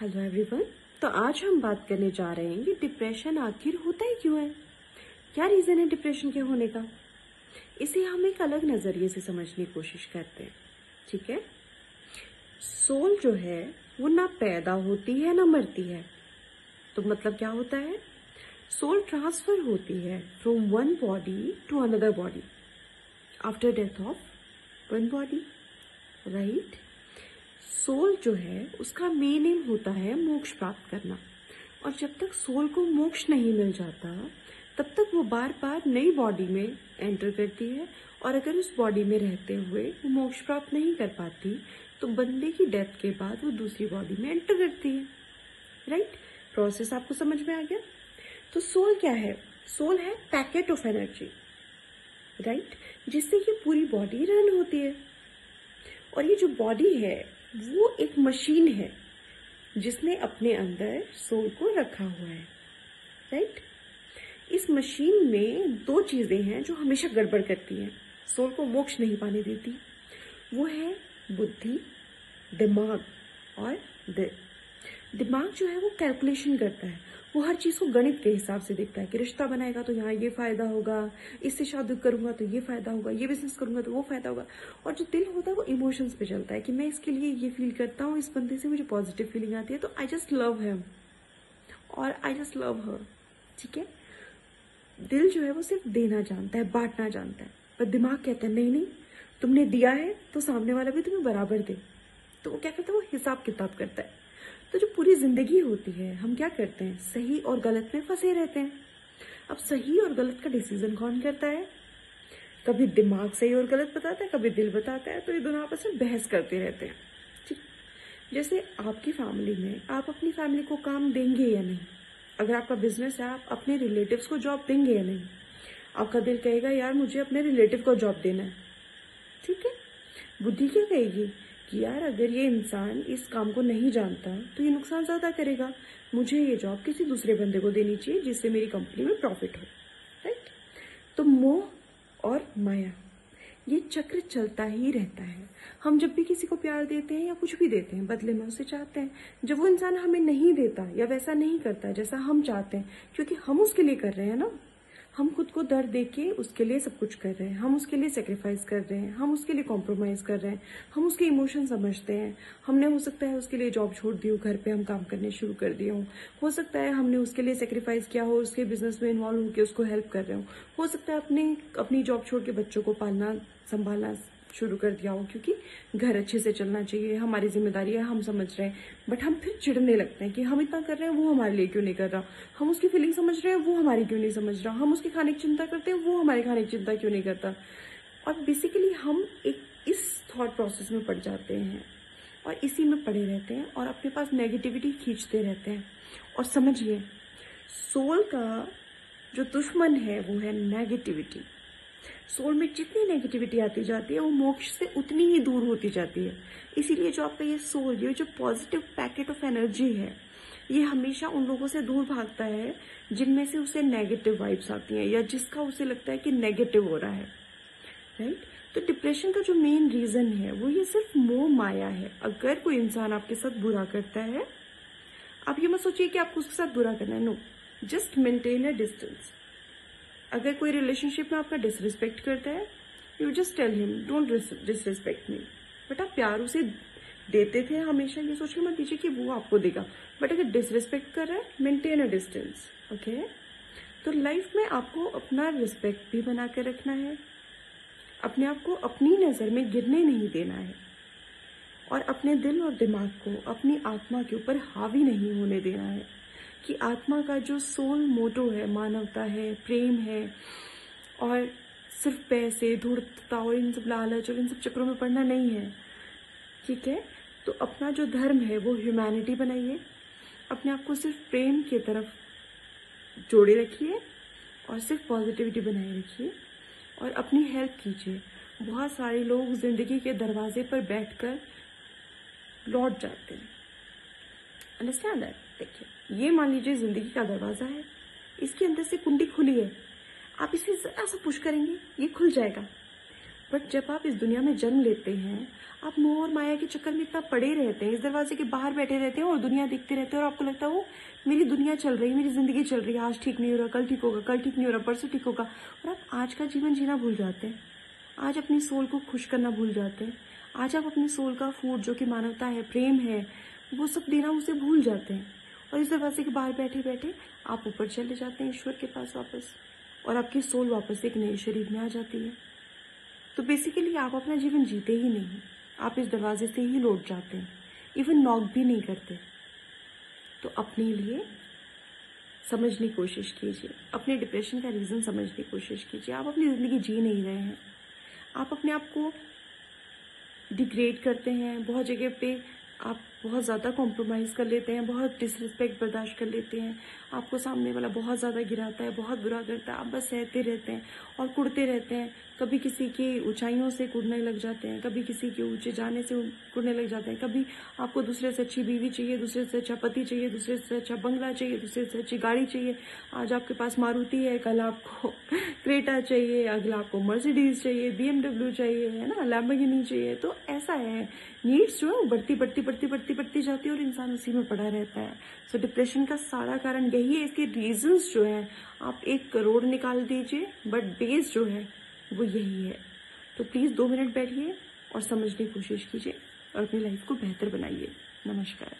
Hello everyone तो आज हम बात करने जा रहे हैं कि डिप्रेशन आखिर होता ही क्यों है? क्या रीजन है डिप्रेशन के होने का? इसे हम एक अलग नज़रिए से समझने की कोशिश करते हैं, ठीक है? सोल जो है, वो ना पैदा होती है, ना मरती है। तो मतलब क्या होता है? सोल ट्रांसफ़र होती है from one body to another body after death of one body right soul जो है, उसका मेन एम होता है मोक्ष प्राप्त करना। और जब तक सोल को मोक्ष नहीं मिल जाता, तब तक वो बार बार नई बॉडी में एंटर करती है और अगर उस बॉडी में रहते हुए वो मोक्ष प्राप्त नहीं कर पाती तो बंदे की डेथ के बाद वो दूसरी बॉडी में एंटर करती है। राइट प्रोसेस आपको समझ में आ गया? तो सोल क्या है? सोल है पैकेट ऑफ़ एनर्जी राइट जिससे ये पूरी बॉडी रन होती है। और ये जो बॉडी है वो एक मशीन है जिसने अपने अंदर सोल को रखा हुआ है राइट इस मशीन में दो चीज़ें हैं जो हमेशा गड़बड़ करती हैं। सोल को मोक्ष नहीं पाने देती। वो है बुद्धि, दिमाग और दिल। दिमाग जो है वो कैलकुलेशन करता है। वो हर चीज़ को गणित के हिसाब से देखता है कि रिश्ता बनाएगा तो यहाँ ये फ़ायदा होगा, इससे शादी करूँगा तो ये फ़ायदा होगा, ये बिज़नेस करूँगा तो वो फ़ायदा होगा। और जो दिल होता है वो इमोशंस पे चलता है कि मैं इसके लिए ये फील करता हूँ, इस बंदे से मुझे पॉजिटिव फीलिंग आती है तो आई जस्ट लव हिम और आई जस्ट लव हर ठीक है? दिल जो है वो सिर्फ़ देना जानता है, बांटना जानता है। पर दिमाग कहता है, नहीं नहीं, तुमने दिया है तो सामने वाला भी तुम्हें बराबर दे। तो वो क्या करता है? वो हिसाब किताब करता है। तो जो पूरी ज़िंदगी होती है, हम क्या करते हैं? सही और गलत में फंसे रहते हैं। अब सही और गलत का डिसीज़न कौन करता है? कभी दिमाग सही और गलत बताता है, कभी दिल बताता है तो ये दोनों आपस में बहस करते रहते हैं। ठीक? जैसे आपकी फैमिली में आप अपनी फैमिली को काम देंगे या नहीं? अगर आपका बिज़नेस है, आप अपने रिलेटिव्स को जॉब देंगे या नहीं? आपका दिल कहेगा, यार, मुझे अपने रिलेटिव को जॉब देना है। ठीक है? बुद्धि क्या कहेगी? कि यार अगर ये इंसान इस काम को नहीं जानता तो ये नुकसान ज़्यादा करेगा। मुझे ये जॉब किसी दूसरे बंदे को देनी चाहिए जिससे मेरी कंपनी में प्रॉफिट हो। राइट तो मोह और माया, ये चक्र चलता ही रहता है। हम जब भी किसी को प्यार देते हैं या कुछ भी देते हैं, बदले में उसे चाहते हैं, जब वो इंसान हमें नहीं देता या वैसा नहीं करता जैसा हम चाहते हैं, क्योंकि हम उसके लिए कर रहे हैं ना हम खुद को दर्द दे के उसके लिए सब कुछ कर रहे हैं। हम उसके लिए सेक्रीफाइस कर रहे हैं। हम उसके लिए कॉम्प्रोमाइज कर रहे हैं। हम उसके इमोशन समझते हैं। हमने, हो सकता है, उसके लिए जॉब छोड़ दी हो, घर पे हम काम करने शुरू कर दिए हूँ। हो सकता है, हमने उसके लिए सेक्रीफाइस किया हो, उसके बिज़नेस में इन्वॉल्व होकर उसको हेल्प कर रहे हो। हो सकता है, अपने, अपनी जॉब छोड़ के बच्चों को पालना, संभालना शुरू कर दिया हो, क्योंकि घर अच्छे से चलना चाहिए, हमारी ज़िम्मेदारी है, हम समझ रहे हैं। बट हम फिर चिड़ने लगते हैं कि हम इतना कर रहे हैं, वो हमारे लिए क्यों नहीं कर रहा? हम उसकी फीलिंग समझ रहे हैं, वो हमारी क्यों नहीं समझ रहा? हम उसके खाने की चिंता करते हैं, वो हमारे खाने की चिंता क्यों नहीं करता? और बेसिकली हम एक इस थॉट प्रोसेस में पड़ जाते हैं, और इसी में पड़े रहते हैं, और अपने पास नेगेटिविटी खींचते रहते हैं। और समझिए सोल का जो दुश्मन है, वो है नेगेटिविटी सोल में जितनी नेगेटिविटी आती जाती है, वो मोक्ष से उतनी ही दूर होती जाती है। इसीलिए जो आपका ये सोल ये जो पॉजिटिव पैकेट ऑफ़ एनर्जी है, ये हमेशा उन लोगों से दूर भागता है, जिनमें से उसे नेगेटिव वाइब्स आती हैं, या जिसका उसे लगता है कि नेगेटिव हो रहा है। राइट तो डिप्रेशन का जो मेन रीजन है, वो ये सिर्फ़ मोह माया है। अगर कोई इंसान आपके साथ बुरा करता है, आप ये मत सोचिए कि आपको उसके साथ बुरा करना है। No just maintain a distance अगर कोई रिलेशनशिप में आपका डिसरिस्पेक्ट करता है you just tell him don't disrespect me but आप प्यार उसे देते थे हमेशा, ये सोच के मत दीजिए कि वो आपको देगा। बट अगर डिसरिस्पेक्ट कर रहा है मेंटेन अ डिस्टेंस ओके तो लाइफ में आपको अपना रिस्पेक्ट भी बना के रखना है। अपने आप को अपनी नज़र में गिरने नहीं देना है। और अपने दिल और दिमाग को, अपनी आत्मा के ऊपर हावी नहीं होने देना है। कि आत्मा का जो सोल मोटो है, मानवता है, प्रेम है, और सिर्फ़ पैसे, धूर्तता और इन सब लालच और इन सब चक्रों में पड़ना नहीं है, ठीक है? तो अपना जो धर्म है, वो ह्यूमैनिटी बनाइए। अपने आप को सिर्फ़ प्रेम की तरफ़ जोड़े रखिए और सिर्फ़ पॉजिटिविटी बनाए रखिए। और अपनी हेल्प कीजिए। बहुत सारे लोग ज़िंदगी के दरवाजे पर बैठकर लौट जाते हैं। अंडरस्टैंड दैट देखिए। ये मान लीजिए ज़िंदगी का दरवाज़ा है। इसके अंदर से कुंडी खुली है। आप इसे जरा सा पुश करेंगे, ये खुल जाएगा। बट जब आप इस दुनिया में जन्म लेते हैं, आप मोह और माया के चक्कर में इतना पड़े रहते हैं, इस दरवाजे के बाहर बैठे रहते हैं और दुनिया देखते रहते हैं और आपको लगता है वो मेरी दुनिया चल रही है मेरी ज़िंदगी चल रही है आज ठीक नहीं हो रहा, कल ठीक होगा, कल ठीक नहीं हो रहा, परसों ठीक होगा। और आप आज का जीवन जीना भूल जाते हैं। आज अपनी सोल को खुश करना भूल जाते हैं। आज आप अपनी सोल का फ़ूड जो कि मानवता है, प्रेम है, वो सब देना उसे भूल जाते हैं। और इस दरवाजे के बाहर बैठे बैठे आप ऊपर चले जाते हैं ईश्वर के पास वापस, और आपकी सोल वापस एक नए शरीर में आ जाती है। तो बेसिकली आप अपना जीवन जीते ही नहीं, आप इस दरवाजे से ही लौट जाते हैं इवन नॉक भी नहीं करते। तो अपने लिए समझने की कोशिश कीजिए, अपने डिप्रेशन का रीज़न समझने की कोशिश कीजिए। आप अपनी ज़िंदगी जी नहीं रहे हैं। आप अपने आप को डिग्रेड करते हैं, बहुत जगह पे आप बहुत ज़्यादा कॉम्प्रोमाइज़ कर लेते हैं, बहुत डिसरिस्पेक्ट बर्दाश्त कर लेते हैं। आपको सामने वाला बहुत ज़्यादा गिराता है, बहुत बुरा करता है। आप बस सहते रहते हैं और कुड़ते रहते हैं। कभी किसी की ऊंचाइयों से कुड़ने लग जाते हैं, कभी किसी के ऊँचे जाने से कुड़ने लग जाते हैं। कभी आपको दूसरे से अच्छी बीवी चाहिए, दूसरे से अच्छा पति चाहिए, दूसरे से अच्छा बंगला चाहिए, दूसरे से अच्छी गाड़ी चाहिए। आज आपके पास मारुति है, कल आपको क्रेटा चाहिए, अगला आपको मर्सिडीज चाहिए बी चाहिए, है ना? लैम्बोर्गिनी चाहिए। तो ऐसा है। नीड्स जो है बढ़ती बढ़ती बढ़ती बढ़ती बढ़ती जाती है और इंसान उसी में पड़ा रहता है। सो so, डिप्रेशन का सारा कारण यही है इसके रीजंस जो है आप एक करोड़ निकाल दीजिए बट बेस जो है वो यही है। तो प्लीज़ दो मिनट बैठिए और समझने की कोशिश कीजिए और अपनी लाइफ को बेहतर बनाइए। नमस्कार।